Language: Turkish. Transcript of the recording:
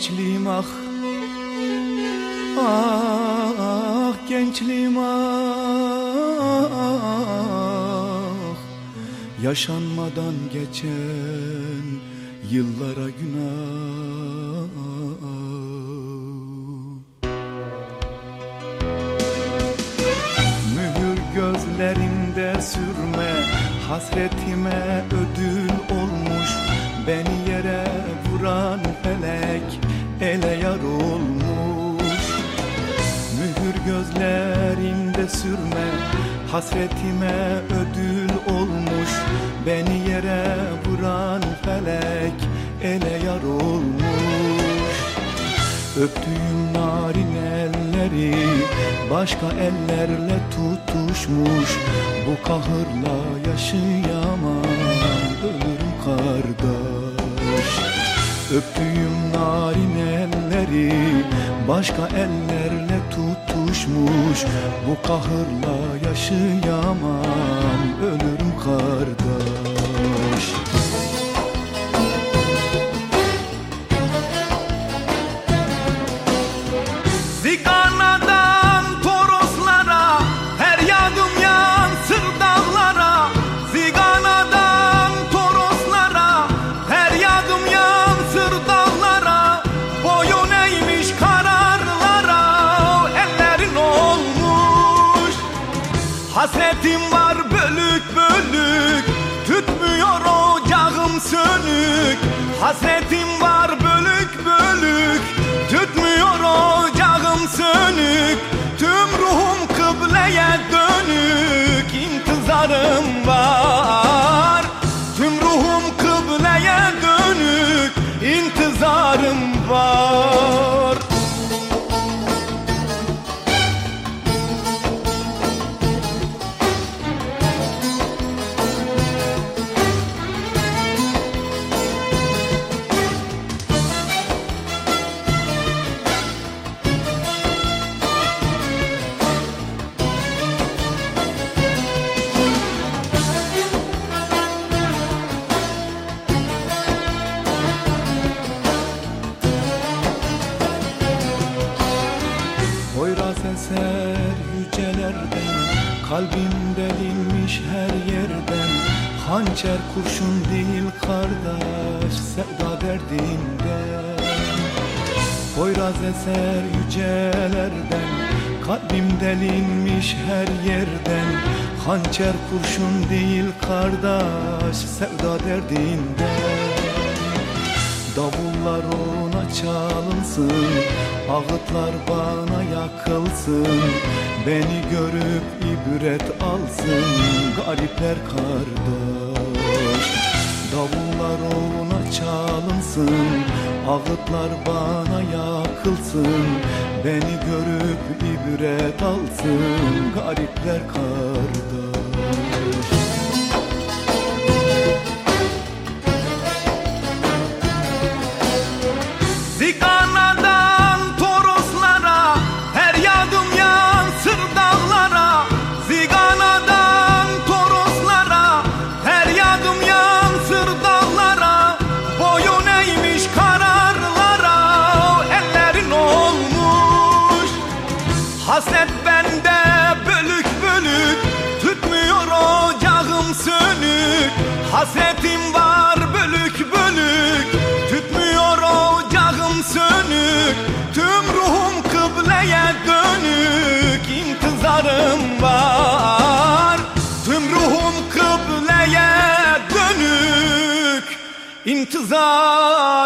gençliğim ah. Ah gençliğim ah. Yaşanmadan geçen yıllara günah. Mühür gözlerinde sürme Hasretime ödül ele yar olmuş. Mühür gözlerinde sürme Hasretime ödül olmuş. Beni yere vuran felek ele yar olmuş. Öptüğüm narin elleri başka ellerle tutuşmuş. Bu kahırla yaşayamam ölürüm kardeş Öptüğüm narin elleri başka ellerle tutuşmuş. Bu kahırla yaşayamam ölürüm kardeş Hasretim var bölük bölük Tütmüyor ocağım sönük. Hasretim var bölük bölük Tütmüyor ocağım sönük. Tüm ruhum kıbleye dönük Kalbim delinmiş her yerden Hançer kurşun değil kardeş Sevda derdinden Poyraz eser yücelerden Kalbim delinmiş her yerden Hançer kurşun değil kardeş Sevda derdinden Davullar ona çalınsın Ağıtlar bana yakılsın Beni görüp ibret alsın. Garipler kardeş Davullar ona çalınsın. Ağıtlar bana yakılsın Beni görüp ibret alsın. Garipler kardeş Hasretim var bölük bölük Tütmüyor ocağım sönük. Tüm ruhum kıbleye dönük İntizarım var. Tüm ruhum kıbleye dönük İntizarım